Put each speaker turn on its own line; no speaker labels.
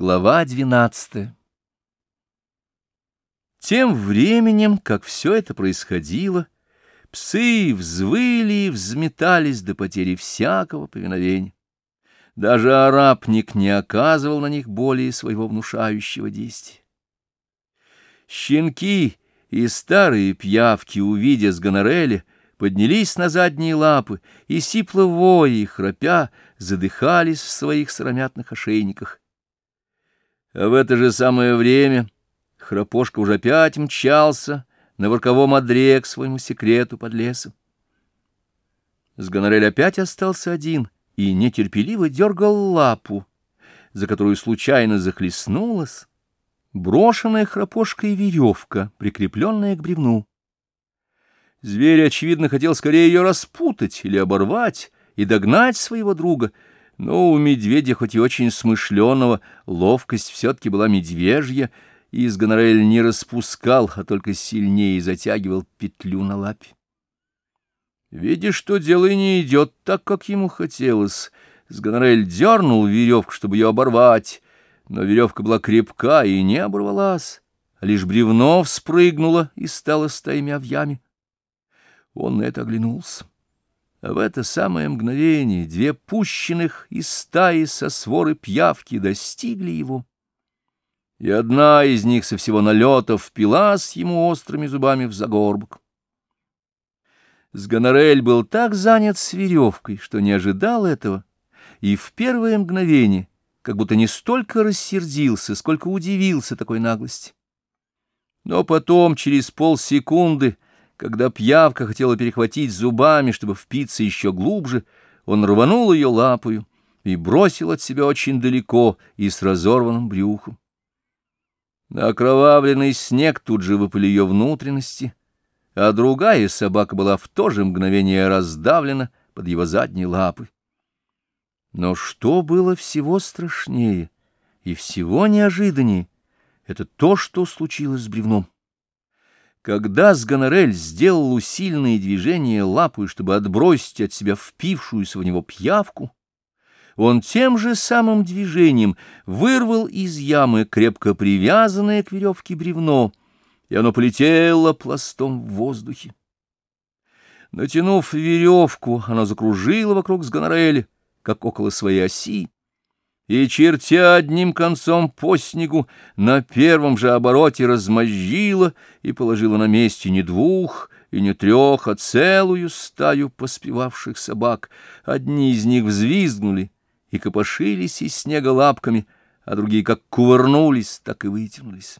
Глава двенадцатая Тем временем, как все это происходило, псы взвыли и взметались до потери всякого повиновения. Даже арабник не оказывал на них более своего внушающего действия. Щенки и старые пьявки, увидя с гонореля, поднялись на задние лапы и, сипло воя и храпя, задыхались в своих сыромятных ошейниках. А в это же самое время Храпошка уже опять мчался на ворковом одре к своему секрету под лесом. Сгонорель опять остался один и нетерпеливо дергал лапу, за которую случайно захлестнулась брошенная храпошкой веревка, прикрепленная к бревну. Зверь, очевидно, хотел скорее ее распутать или оборвать и догнать своего друга — но у медведя, хоть и очень смышленого, ловкость все-таки была медвежья, и из гонорель не распускал, а только сильнее затягивал петлю на лапе. Видя, что дело не идет так, как ему хотелось, Сгонорель дернул веревку, чтобы ее оборвать, но веревка была крепка и не оборвалась, а лишь бревно вспрыгнуло и стало стаймя в яме. Он на это оглянулся. А в это самое мгновение две пущенных из стаи со своры пьявки достигли его. И одна из них со всего налета впилась ему острыми зубами в загорбок. Сгонорель был так занят с веревкой, что не ожидал этого, и в первое мгновение как будто не столько рассердился, сколько удивился такой наглости. Но потом, через полсекунды, когда пьявка хотела перехватить зубами, чтобы впиться еще глубже, он рванул ее лапою и бросил от себя очень далеко и с разорванным брюхом. На окровавленный снег тут же выпали ее внутренности, а другая собака была в то же мгновение раздавлена под его задней лапой. Но что было всего страшнее и всего неожиданнее, это то, что случилось с бревном. Когда Сгонорель сделал усиленные движения лапой, чтобы отбросить от себя впившуюся в него пьявку, он тем же самым движением вырвал из ямы крепко привязанное к веревке бревно, и оно полетело пластом в воздухе. Натянув веревку, оно закружило вокруг Сгонореля, как около своей оси, и, чертя одним концом по снегу, на первом же обороте размозжила и положила на месте не двух и не трех, а целую стаю поспевавших собак. Одни из них взвизгнули и копошились из снега лапками, а другие как кувырнулись, так и вытянулись.